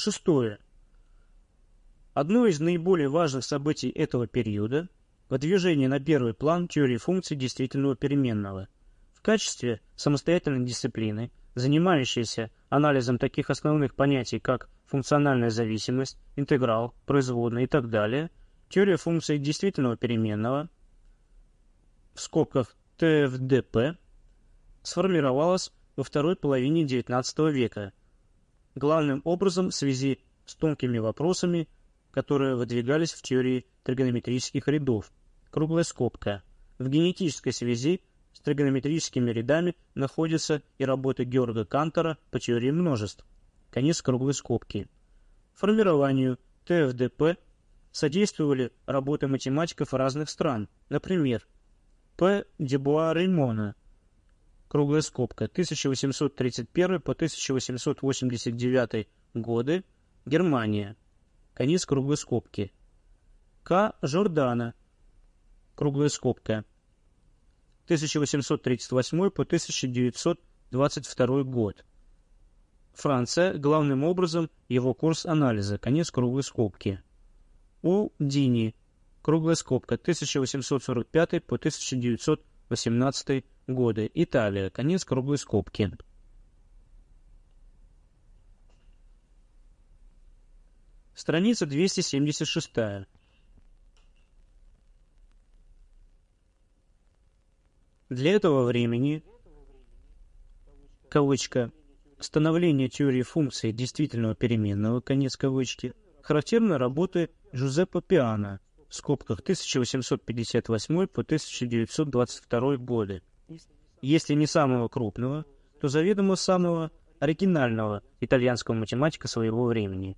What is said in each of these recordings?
Шестое. Одно из наиболее важных событий этого периода – выдвижение на первый план теории функций действительного переменного. В качестве самостоятельной дисциплины, занимающейся анализом таких основных понятий, как функциональная зависимость, интеграл, производная и так далее, теория функций действительного переменного в скобках ТФДП сформировалась во второй половине XIX века, главным образом в связи с тонкими вопросами, которые выдвигались в теории тригонометрических рядов. Круглая скобка. В генетической связи с тригонометрическими рядами находятся и работы Георга Кантора по теории множеств. Конец круглой скобки. Формированию ТФДП содействовали работы математиков разных стран, например, П. Дебуа Реймона, круглая скобка, 1831 по 1889 годы, Германия, конец круглой скобки. К. Жордана, круглая скобка, 1838 по 1922 год. Франция, главным образом, его курс анализа, конец круглой скобки. У. Дини, круглая скобка, 1845 по 1918 годы, Италия, конец круглой скобки. Страница 276. Для этого времени, кавычка, становление теории функции действительного переменного, конец кавычки, характерны работы Жузеппе Пиано, в скобках 1858 по 1922 годы. Если не самого крупного, то заведомо самого оригинального итальянского математика своего времени.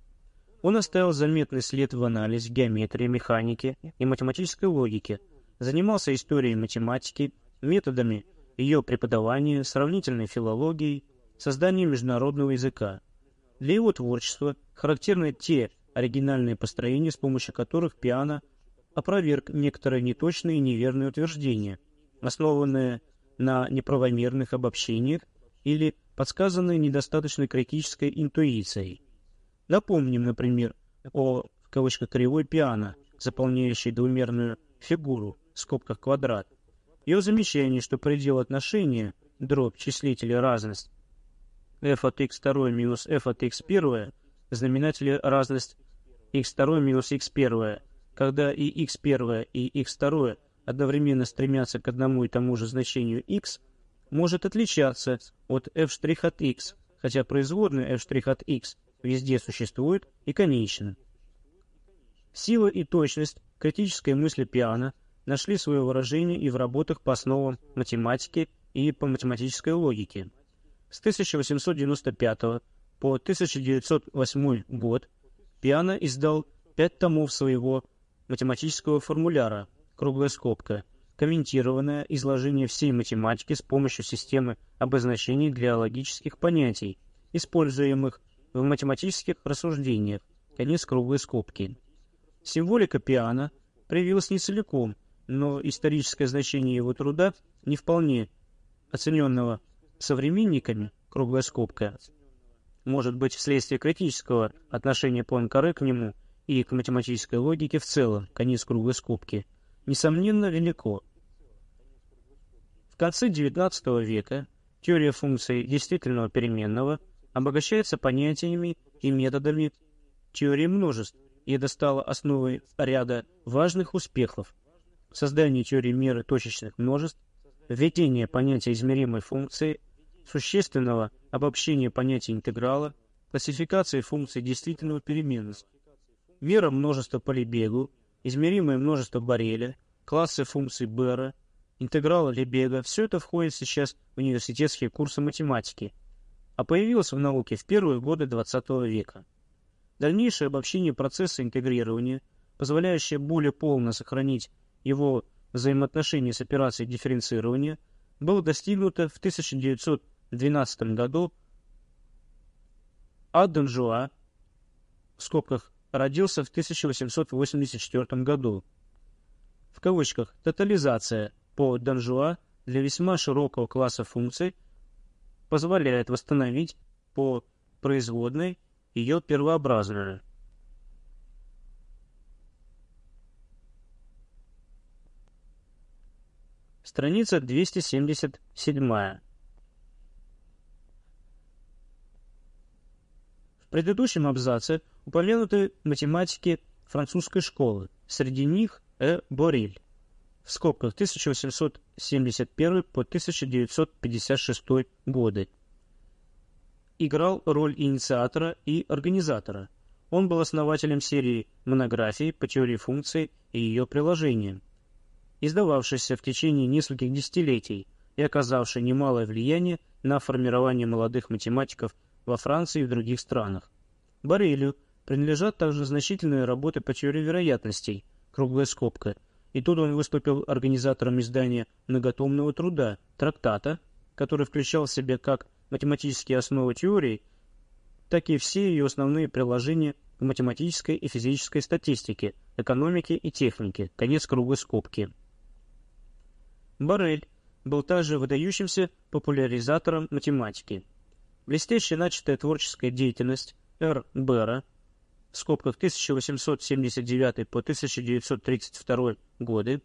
Он оставил заметный след в анализе, геометрии, механике и математической логике, занимался историей математики, методами ее преподавания, сравнительной филологией, созданием международного языка. Для его творчества характерны те оригинальные построения, с помощью которых пиано опроверг некоторые неточные и неверные утверждения, основанные на неправомерных обобщениях или подсказанные недостаточно критической интуицией. Напомним, например, о в кавычках кривой пиано, заполняющей двумерную фигуру в скобках квадрат. Ее замечание, что предел отношения, дробь числителя разность, f от x2 минус f от x1, знаменателе разность x2 минус x1, когда и x1 и x2 одновременно стремятся к одному и тому же значению x, может отличаться от f' от x, хотя производная f' от x везде существует и конечна. Сила и точность критической мысли Пиано нашли свое выражение и в работах по основам математики и по математической логике. С 1895 по 1908 год Пиано издал пять томов своего математического формуляра круглая скобка, комментированное изложение всей математики с помощью системы обозначений для логических понятий, используемых в математических рассуждениях, конец круглой скобки. Символика пиано проявилась не целиком, но историческое значение его труда не вполне оцененного современниками, круглая скобка, может быть вследствие критического отношения Пуанкаре к нему и к математической логике в целом, конец круглой скобки – несомненно, велико. В конце XIX века теория функций действительного переменного обогащается понятиями и методами теории множеств и это стало основой ряда важных успехов. Создание теории меры точечных множеств, введение понятия измеримой функции, существенного обобщения понятия интеграла, классификации функций действительного переменного, мера множества по Лебегу, измеримое множество Борреля, классы функций Бера, интегралы Лебега – все это входит сейчас в университетские курсы математики, а появилось в науке в первые годы XX века. Дальнейшее обобщение процесса интегрирования, позволяющее более полно сохранить его взаимоотношения с операцией дифференцирования, было достигнуто в 1912 году а Донжуа, в скобках родился в 1884 году. В кавычках «тотализация» по Данжуа для весьма широкого класса функций позволяет восстановить по производной ее первообразную. Страница 277. Предыдущем абзаце упомянуты математики французской школы, среди них Э. Бориль, в скобках 1871 по 1956 годы. Играл роль инициатора и организатора. Он был основателем серии монографий по теории функций и ее приложениям издававшийся в течение нескольких десятилетий и оказавший немалое влияние на формирование молодых математиков во Франции и в других странах. Борелю принадлежат также значительные работы по теории вероятностей, круглая скобка, и тут он выступил организатором издания многотомного труда, трактата, который включал в себя как математические основы теории, так и все ее основные приложения в математической и физической статистике, экономике и технике, конец круглой скобки. Борель был также выдающимся популяризатором математики. Блестяще начатая творческая деятельность Р. Бера в скобках 1879 по 1932 годы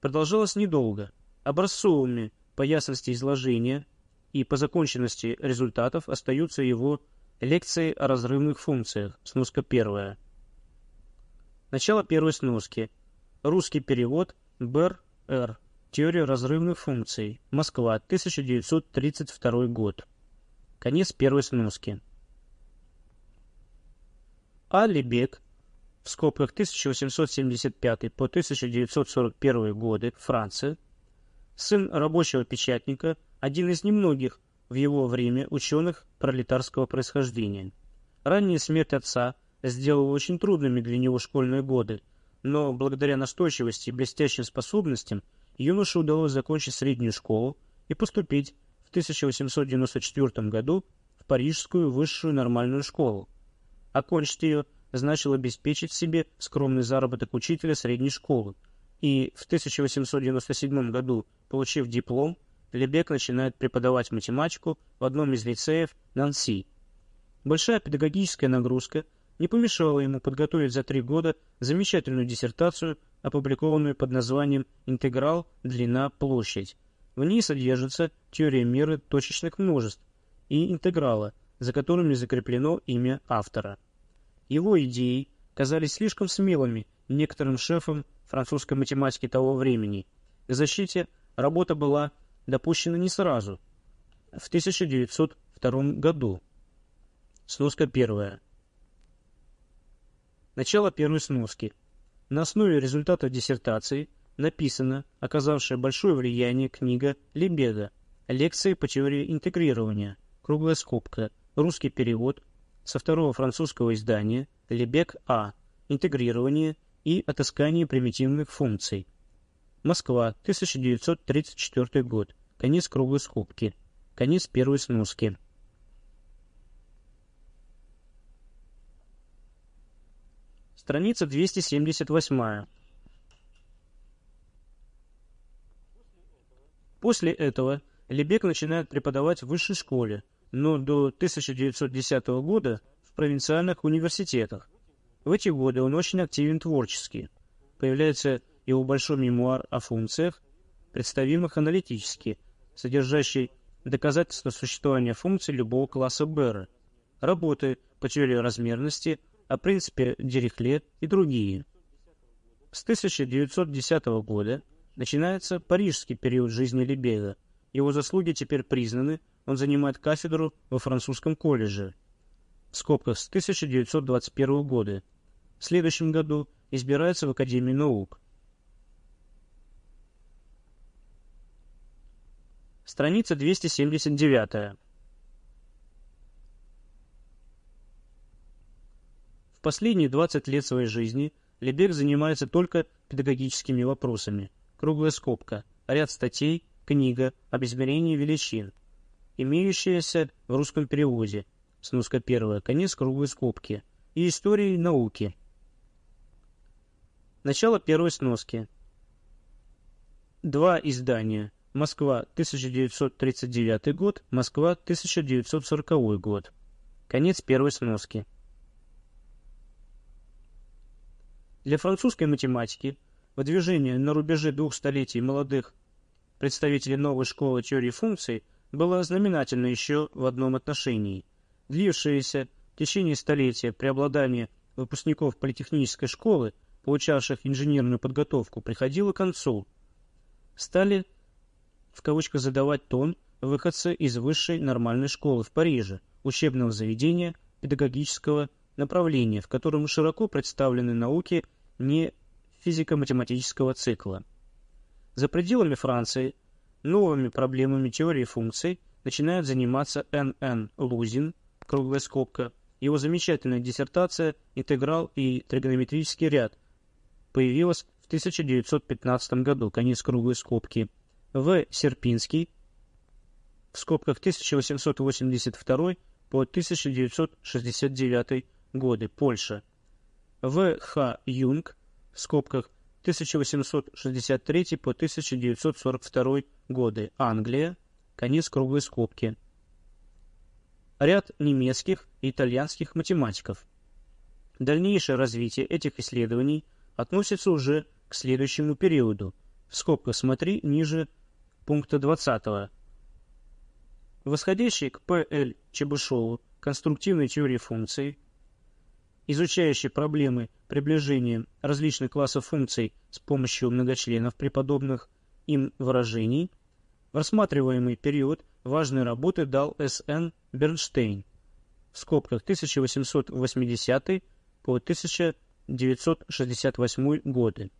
продолжалась недолго. Образцовыми по ясности изложения и по законченности результатов остаются его лекции о разрывных функциях, сноска первая. Начало первой сноски. Русский перевод Бер Р. Теория разрывных функций. Москва, 1932 год. Конец первой сноски. Али в скобках 1875 по 1941 годы, Франция, сын рабочего печатника, один из немногих в его время ученых пролетарского происхождения. Ранняя смерть отца сделала очень трудными для него школьные годы, но благодаря настойчивости и блестящим способностям юноше удалось закончить среднюю школу и поступить 1894 году в Парижскую высшую нормальную школу. Окончить ее значило обеспечить себе скромный заработок учителя средней школы, и в 1897 году, получив диплом, Лебек начинает преподавать математику в одном из лицеев Нанси. Большая педагогическая нагрузка не помешала ему подготовить за три года замечательную диссертацию опубликованную под названием «Интеграл. Длина. Площадь». В ней содержится теория меры точечных множеств и интеграла, за которыми закреплено имя автора. Его идеи казались слишком смелыми некоторым шефам французской математики того времени. К защите работа была допущена не сразу, в 1902 году. Сноска первая. Начало первой сноски. На основе результатов диссертации написана, оказавшая большое влияние, книга Лебеда «Лекции по теории интегрирования», круглая скобка, русский перевод со второго французского издания «Лебек А. Интегрирование и отыскание примитивных функций». Москва, 1934 год. Конец круглой скобки. Конец первой сноски. Страница 278. После этого Лебек начинает преподавать в высшей школе, но до 1910 года в провинциальных университетах. В эти годы он очень активен творчески. Появляется его большой мемуар о функциях, представимых аналитически, содержащий доказательства существования функций любого класса Бера, работы по теории размерности – о принципе Дирихле и другие. С 1910 года начинается парижский период жизни Лебега. Его заслуги теперь признаны, он занимает кафедру во французском колледже. В скобках с 1921 года. В следующем году избирается в Академию наук. Страница 279. последние 20 лет своей жизни Лебек занимается только педагогическими вопросами. Круглая скобка, ряд статей, книга об измерении величин, имеющаяся в русском переводе, сноска первая, конец круглой скобки, и истории науки. Начало первой сноски. Два издания. Москва, 1939 год, Москва, 1940 год. Конец первой сноски. Для французской математики выдвижение на рубеже двух столетий молодых представителей новой школы теории функций было знаменательно еще в одном отношении. Длившееся в течение столетия преобладание выпускников политехнической школы, получавших инженерную подготовку, приходило к концу. Стали, в кавычках, задавать тон выходцы из высшей нормальной школы в Париже, учебного заведения педагогического направления, в котором широко представлены науки не физико-математического цикла. За пределами Франции новыми проблемами теории функций начинает заниматься Н.Н. Лузин, круглая скобка, его замечательная диссертация «Интеграл и тригонометрический ряд» появилась в 1915 году, конец круглой скобки. В. Серпинский, в скобках 1882 по 1969 годы, Польша. В. Х. Юнг, в скобках 1863 по 1942 годы, Англия, конец круглой скобки. Ряд немецких и итальянских математиков. Дальнейшее развитие этих исследований относится уже к следующему периоду. В скобках смотри ниже пункта 20. Восходящий к П.Л. Чебышеву конструктивной теории функций изучающий проблемы приближения различных классов функций с помощью многочленов при подобных им выражений, в рассматриваемый период важной работы дал С.Н. Бернштейн в скобках 1880 по 1968 годы.